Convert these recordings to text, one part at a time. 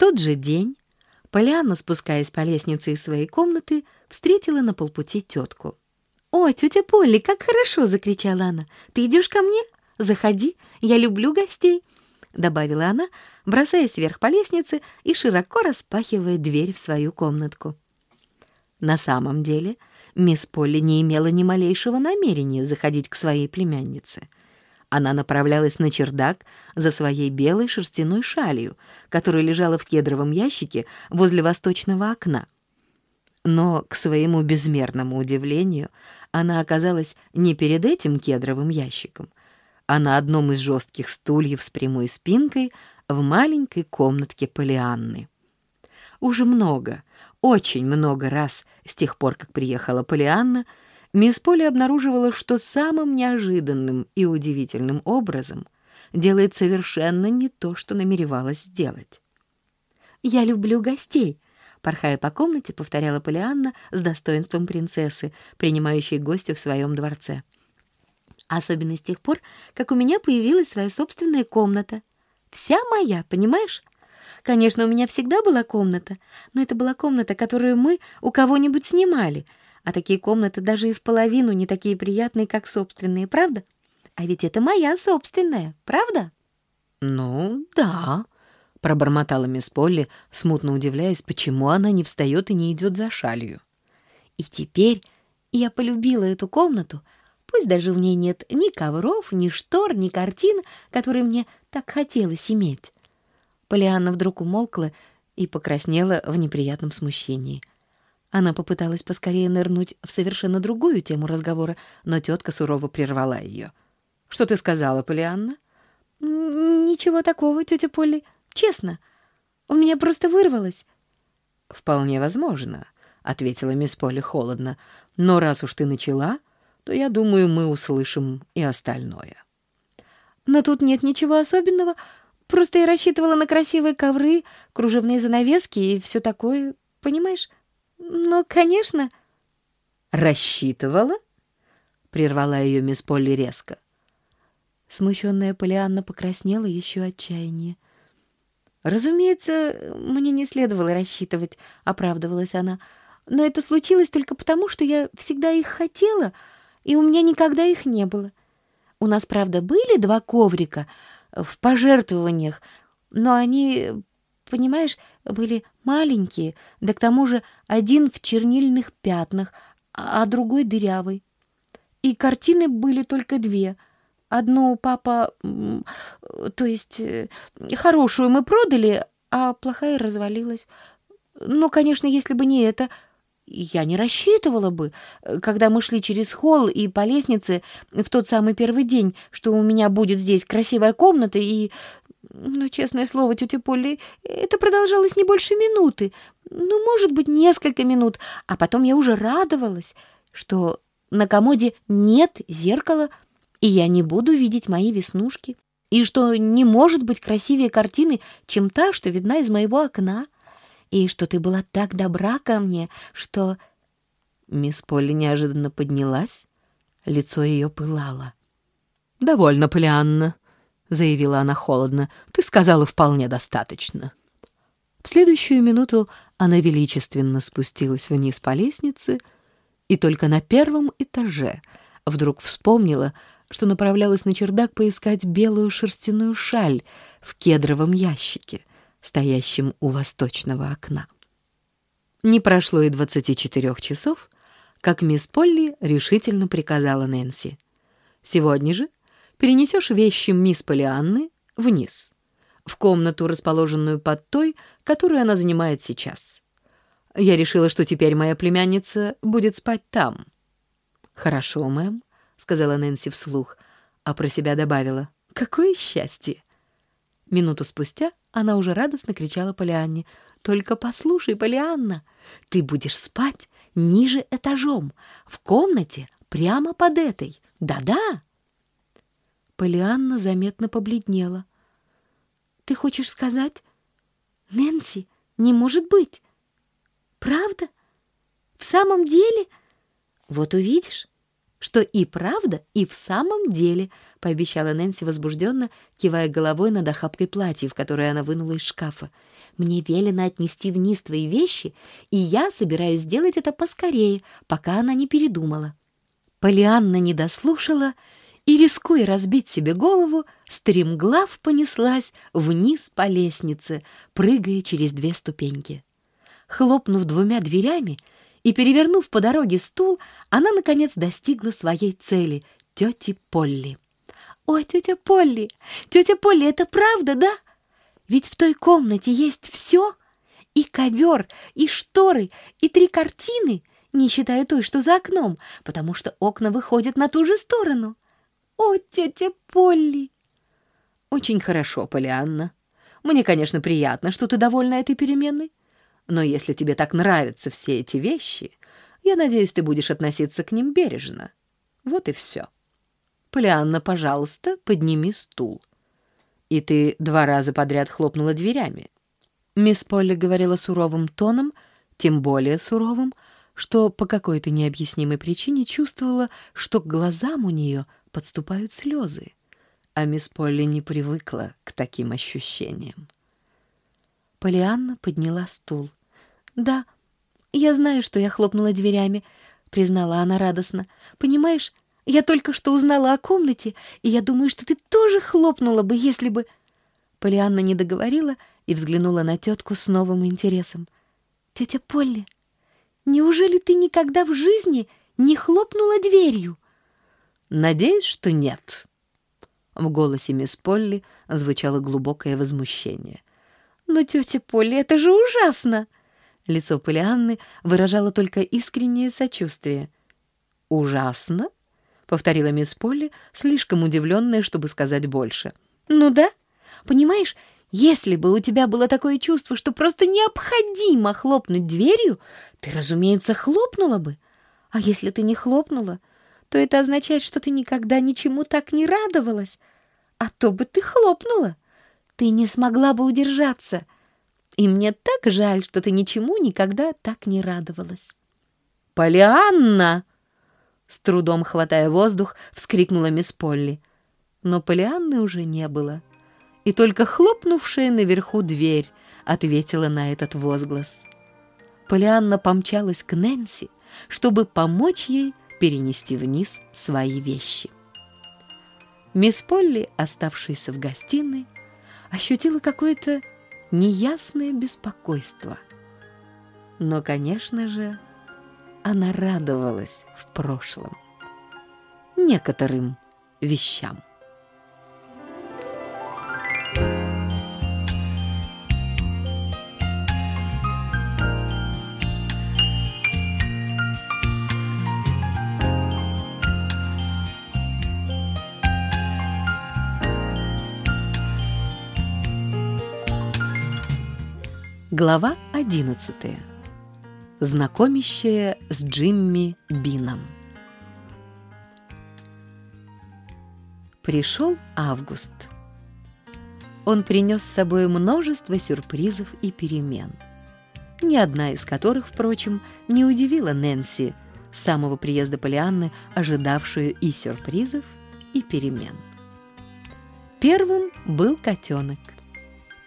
тот же день Полианна, спускаясь по лестнице из своей комнаты, встретила на полпути тетку. «Ой, тетя Полли, как хорошо!» — закричала она. «Ты идешь ко мне? Заходи, я люблю гостей!» — добавила она, бросаясь вверх по лестнице и широко распахивая дверь в свою комнатку. На самом деле мисс Полли не имела ни малейшего намерения заходить к своей племяннице — она направлялась на чердак за своей белой шерстяной шалью, которая лежала в кедровом ящике возле восточного окна. Но, к своему безмерному удивлению, она оказалась не перед этим кедровым ящиком, а на одном из жестких стульев с прямой спинкой в маленькой комнатке Полианны. Уже много, очень много раз с тех пор, как приехала Полианна, мисс Полли обнаруживала, что самым неожиданным и удивительным образом делает совершенно не то, что намеревалась сделать. «Я люблю гостей», — порхая по комнате, повторяла Полианна с достоинством принцессы, принимающей гостя в своем дворце. «Особенно с тех пор, как у меня появилась своя собственная комната. Вся моя, понимаешь? Конечно, у меня всегда была комната, но это была комната, которую мы у кого-нибудь снимали — а такие комнаты даже и в половину не такие приятные, как собственные, правда? А ведь это моя собственная, правда? Ну, да, пробормотала мисс Полли, смутно удивляясь, почему она не встает и не идет за шалью. И теперь я полюбила эту комнату, пусть даже в ней нет ни ковров, ни штор, ни картин, которые мне так хотелось иметь. Полианна вдруг умолкла и покраснела в неприятном смущении. Она попыталась поскорее нырнуть в совершенно другую тему разговора, но тетка сурово прервала ее. «Что ты сказала, Полианна?» «Ничего такого, тетя Полли. Честно. У меня просто вырвалось». «Вполне возможно», — ответила мисс Полли холодно. «Но раз уж ты начала, то, я думаю, мы услышим и остальное». «Но тут нет ничего особенного. Просто я рассчитывала на красивые ковры, кружевные занавески и все такое, понимаешь?» «Ну, конечно». «Рассчитывала?» — прервала ее мисс Полли резко. Смущенная Полианна покраснела еще отчаяние. «Разумеется, мне не следовало рассчитывать», — оправдывалась она. «Но это случилось только потому, что я всегда их хотела, и у меня никогда их не было. У нас, правда, были два коврика в пожертвованиях, но они понимаешь, были маленькие, да к тому же один в чернильных пятнах, а другой дырявый. И картины были только две. Одну папа, то есть э, хорошую мы продали, а плохая развалилась. Ну, конечно, если бы не это, я не рассчитывала бы, когда мы шли через холл и по лестнице в тот самый первый день, что у меня будет здесь красивая комната и но, честное слово, тетя Полли, это продолжалось не больше минуты. Ну, может быть, несколько минут. А потом я уже радовалась, что на комоде нет зеркала, и я не буду видеть мои веснушки, и что не может быть красивее картины, чем та, что видна из моего окна, и что ты была так добра ко мне, что...» Мисс Полли неожиданно поднялась, лицо ее пылало. «Довольно, Полианна», заявила она холодно. «Ты сказала вполне достаточно». В следующую минуту она величественно спустилась вниз по лестнице и только на первом этаже вдруг вспомнила, что направлялась на чердак поискать белую шерстяную шаль в кедровом ящике, стоящем у восточного окна. Не прошло и двадцати четырех часов, как мисс Полли решительно приказала Нэнси. «Сегодня же перенесешь вещи мисс Полианны вниз, в комнату, расположенную под той, которую она занимает сейчас. Я решила, что теперь моя племянница будет спать там. «Хорошо, мэм», — сказала Нэнси вслух, а про себя добавила. «Какое счастье!» Минуту спустя она уже радостно кричала Полианне. «Только послушай, Полианна, ты будешь спать ниже этажом, в комнате прямо под этой. Да-да!» Полианна заметно побледнела. «Ты хочешь сказать? Нэнси, не может быть! Правда? В самом деле? Вот увидишь. что и правда, и в самом деле, — пообещала Нэнси возбужденно, кивая головой над охапкой платьев, которое она вынула из шкафа. «Мне велено отнести вниз твои вещи, и я собираюсь сделать это поскорее, пока она не передумала». Полианна не дослушала и, рискуя разбить себе голову, стремглав понеслась вниз по лестнице, прыгая через две ступеньки. Хлопнув двумя дверями и перевернув по дороге стул, она, наконец, достигла своей цели — тети Полли. «Ой, тетя Полли! Тетя Полли, это правда, да? Ведь в той комнате есть все — и ковер, и шторы, и три картины, не считая той, что за окном, потому что окна выходят на ту же сторону. О, тетя Полли!» «Очень хорошо, Полианна. Мне, конечно, приятно, что ты довольна этой переменой. Но если тебе так нравятся все эти вещи, я надеюсь, ты будешь относиться к ним бережно. Вот и все. Полианна, пожалуйста, подними стул. И ты два раза подряд хлопнула дверями. Мисс Полли говорила суровым тоном, тем более суровым, что по какой-то необъяснимой причине чувствовала, что к глазам у нее подступают слезы. А мисс Полли не привыкла к таким ощущениям. Полианна подняла стул. «Да, я знаю, что я хлопнула дверями», — признала она радостно. «Понимаешь, я только что узнала о комнате, и я думаю, что ты тоже хлопнула бы, если бы...» Полианна не договорила и взглянула на тетку с новым интересом. «Тетя Полли, неужели ты никогда в жизни не хлопнула дверью?» «Надеюсь, что нет». В голосе мисс Полли звучало глубокое возмущение. «Но, тетя Полли, это же ужасно!» Лицо Полианны выражало только искреннее сочувствие. «Ужасно?» — повторила мисс Полли, слишком удивленная, чтобы сказать больше. «Ну да. Понимаешь, если бы у тебя было такое чувство, что просто необходимо хлопнуть дверью, ты, разумеется, хлопнула бы. А если ты не хлопнула, то это означает, что ты никогда ничему так не радовалась. А то бы ты хлопнула. Ты не смогла бы удержаться». И мне так жаль, что ты ничему никогда так не радовалась. «Полианна!» С трудом хватая воздух, вскрикнула мисс Полли. Но Полианны уже не было. И только хлопнувшая наверху дверь ответила на этот возглас. Полианна помчалась к Нэнси, чтобы помочь ей перенести вниз свои вещи. Мисс Полли, оставшаяся в гостиной, ощутила какое-то неясное беспокойство. Но, конечно же, она радовалась в прошлом некоторым вещам. Глава 11. Знакомящая с Джимми Бином. Пришел август. Он принес с собой множество сюрпризов и перемен, ни одна из которых, впрочем, не удивила Нэнси, с самого приезда Полианны, ожидавшую и сюрпризов, и перемен. Первым был котенок —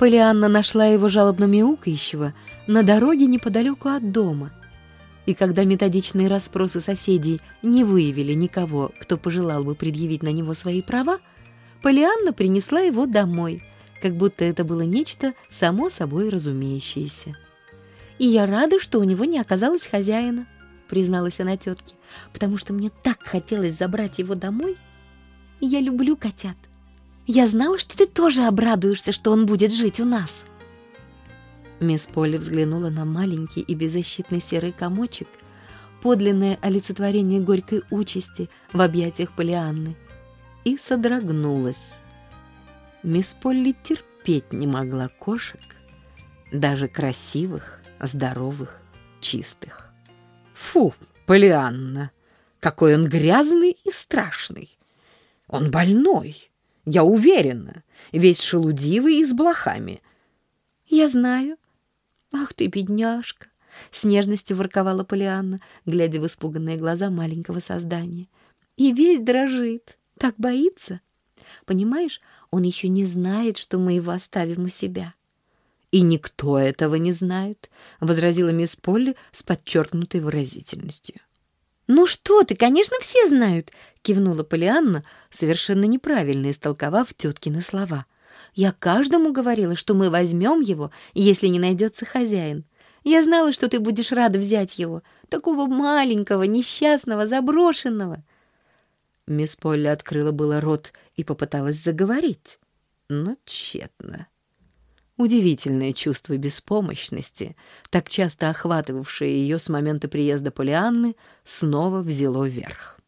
Полианна нашла его жалобно мяукающего на дороге неподалеку от дома. И когда методичные расспросы соседей не выявили никого, кто пожелал бы предъявить на него свои права, Полианна принесла его домой, как будто это было нечто само собой разумеющееся. «И я рада, что у него не оказалось хозяина», — призналась она тетке, «потому что мне так хотелось забрать его домой. Я люблю котят». Я знала, что ты тоже обрадуешься, что он будет жить у нас». Мисс Полли взглянула на маленький и беззащитный серый комочек, подлинное олицетворение горькой участи в объятиях Полианны, и содрогнулась. Мисс Полли терпеть не могла кошек, даже красивых, здоровых, чистых. «Фу, Полианна, какой он грязный и страшный! Он больной!» Я уверена, весь шелудивый и с блохами. Я знаю. Ах ты, бедняжка! С нежностью ворковала Полианна, глядя в испуганные глаза маленького создания. и весь дрожит. Так боится. Понимаешь, он еще не знает, что мы его оставим у себя. «И никто этого не знает», — возразила мисс Полли с подчеркнутой выразительностью. «Ну что ты, конечно, все знают!» — кивнула Полианна, совершенно неправильно истолковав теткины слова. «Я каждому говорила, что мы возьмем его, если не найдется хозяин. Я знала, что ты будешь рада взять его, такого маленького, несчастного, заброшенного». Мисс Полли открыла было рот и попыталась заговорить, но тщетно. Удивительное чувство беспомощности, так часто охватывавшее ее с момента приезда Полианны, снова взяло верх.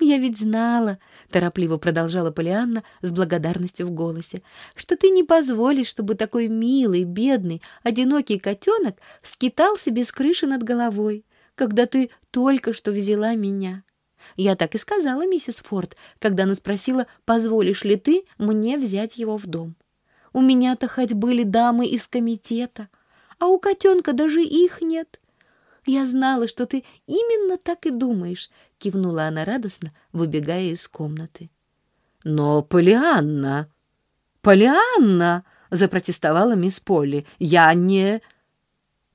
«Я ведь знала», — торопливо продолжала Полианна с благодарностью в голосе, «что ты не позволишь, чтобы такой милый, бедный, одинокий котенок скитался без крыши над головой, когда ты только что взяла меня. Я так и сказала миссис Форд, когда она спросила, позволишь ли ты мне взять его в дом. У меня-то хоть были дамы из комитета, а у котенка даже их нет. Я знала, что ты именно так и думаешь, — кивнула она радостно, выбегая из комнаты. Но Полианна... Полианна! — запротестовала мисс Полли. Я не...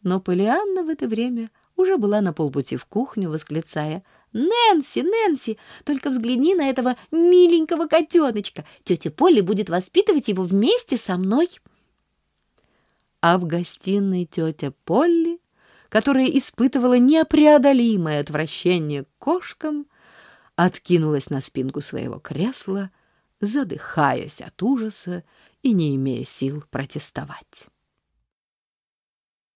Но Полианна в это время уже была на полпути в кухню, восклицая — «Нэнси, Нэнси, только взгляни на этого миленького котеночка. Тетя Полли будет воспитывать его вместе со мной». А в гостиной тетя Полли, которая испытывала непреодолимое отвращение к кошкам, откинулась на спинку своего кресла, задыхаясь от ужаса и не имея сил протестовать.